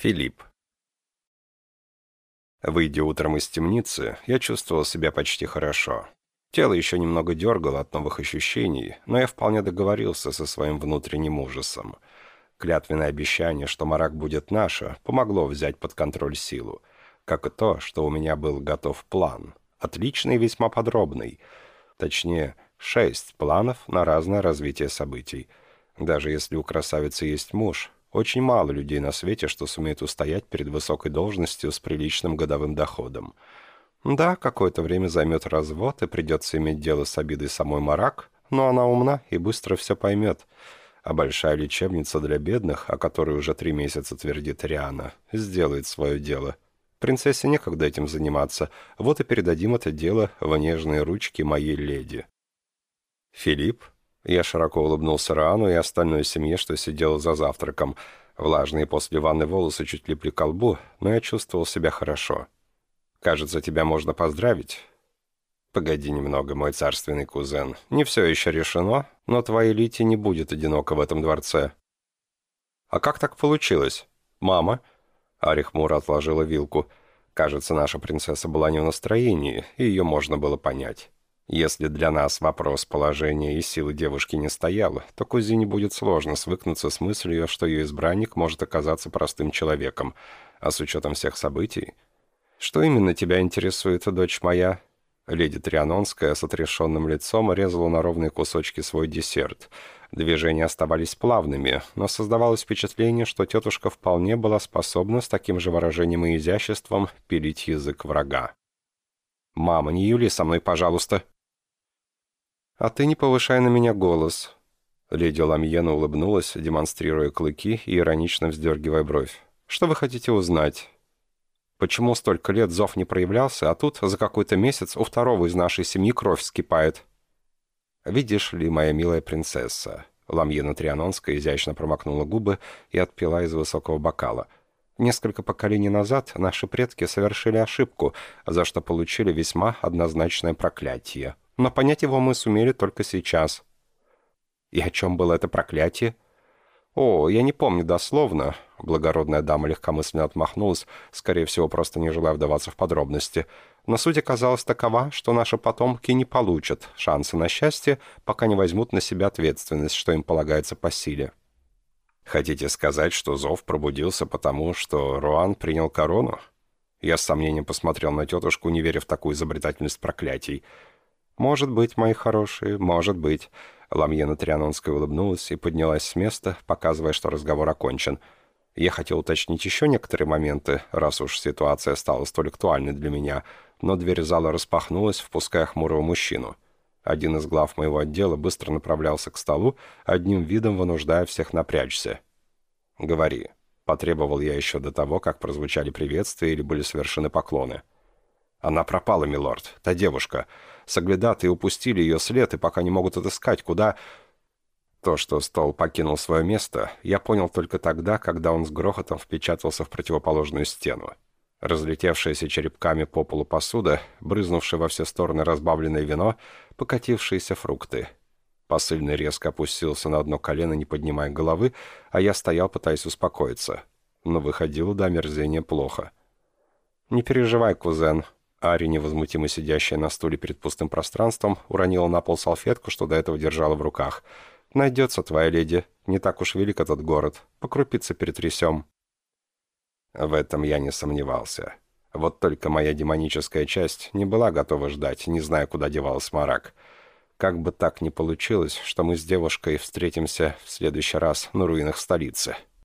Филипп. Выйдя утром из темницы, я чувствовал себя почти хорошо. Тело еще немного дергало от новых ощущений, но я вполне договорился со своим внутренним ужасом. Клятвенное обещание, что Марак будет наша, помогло взять под контроль силу. Как и то, что у меня был готов план. Отличный и весьма подробный. Точнее, шесть планов на разное развитие событий. Даже если у красавицы есть муж, очень мало людей на свете, что сумеет устоять перед высокой должностью с приличным годовым доходом. Да, какое-то время займет развод, и придется иметь дело с обидой самой Марак, но она умна и быстро все поймет. А большая лечебница для бедных, о которой уже три месяца твердит Риана, сделает свое дело. Принцессе некогда этим заниматься, вот и передадим это дело в нежные ручки моей леди. Филипп, я широко улыбнулся Рану и остальной семье, что сидела за завтраком. Влажные после ванны волосы чуть липли к колбу, но я чувствовал себя хорошо. «Кажется, тебя можно поздравить». «Погоди немного, мой царственный кузен. Не все еще решено, но твоей Лите не будет одиноко в этом дворце». «А как так получилось? Мама?» Арих Мур отложила вилку. «Кажется, наша принцесса была не в настроении, и ее можно было понять». Если для нас вопрос положения и силы девушки не стоял, то кузине будет сложно свыкнуться с мыслью, что ее избранник может оказаться простым человеком, а с учетом всех событий... «Что именно тебя интересует, дочь моя?» Леди Трианонская с отрешенным лицом резала на ровные кусочки свой десерт. Движения оставались плавными, но создавалось впечатление, что тетушка вполне была способна с таким же выражением и изяществом пилить язык врага. «Мама, не юли со мной, пожалуйста!» «А ты не повышай на меня голос». Леди Ламьена улыбнулась, демонстрируя клыки и иронично вздергивая бровь. «Что вы хотите узнать?» «Почему столько лет зов не проявлялся, а тут за какой-то месяц у второго из нашей семьи кровь вскипает?» «Видишь ли, моя милая принцесса...» Ламьена Трианонская изящно промокнула губы и отпила из высокого бокала. «Несколько поколений назад наши предки совершили ошибку, за что получили весьма однозначное проклятие но понять его мы сумели только сейчас. И о чем было это проклятие? О, я не помню дословно. Благородная дама легкомысленно отмахнулась, скорее всего, просто не желая вдаваться в подробности. Но суть оказалась такова, что наши потомки не получат шансы на счастье, пока не возьмут на себя ответственность, что им полагается по силе. Хотите сказать, что зов пробудился потому, что Руан принял корону? Я с сомнением посмотрел на тетушку, не веря в такую изобретательность проклятий. «Может быть, мои хорошие, может быть». Ламьена Трианонская улыбнулась и поднялась с места, показывая, что разговор окончен. Я хотел уточнить еще некоторые моменты, раз уж ситуация стала столь актуальной для меня, но дверь зала распахнулась, впуская хмурого мужчину. Один из глав моего отдела быстро направлялся к столу, одним видом вынуждая всех напрячься. «Говори», — потребовал я еще до того, как прозвучали приветствия или были совершены поклоны. «Она пропала, милорд, та девушка. Соглядатые упустили ее след и пока не могут отыскать, куда...» То, что стол покинул свое место, я понял только тогда, когда он с грохотом впечатался в противоположную стену. Разлетевшаяся черепками по полу посуда, брызнувшее во все стороны разбавленное вино, покатившиеся фрукты. Посыльный резко опустился на одно колено, не поднимая головы, а я стоял, пытаясь успокоиться. Но выходило до омерзения плохо. «Не переживай, кузен», Ари, невозмутимо сидящая на стуле перед пустым пространством, уронила на пол салфетку, что до этого держала в руках. «Найдется твоя леди. Не так уж велик этот город. По крупице перетрясем». В этом я не сомневался. Вот только моя демоническая часть не была готова ждать, не зная, куда девался Марак. Как бы так ни получилось, что мы с девушкой встретимся в следующий раз на руинах столицы.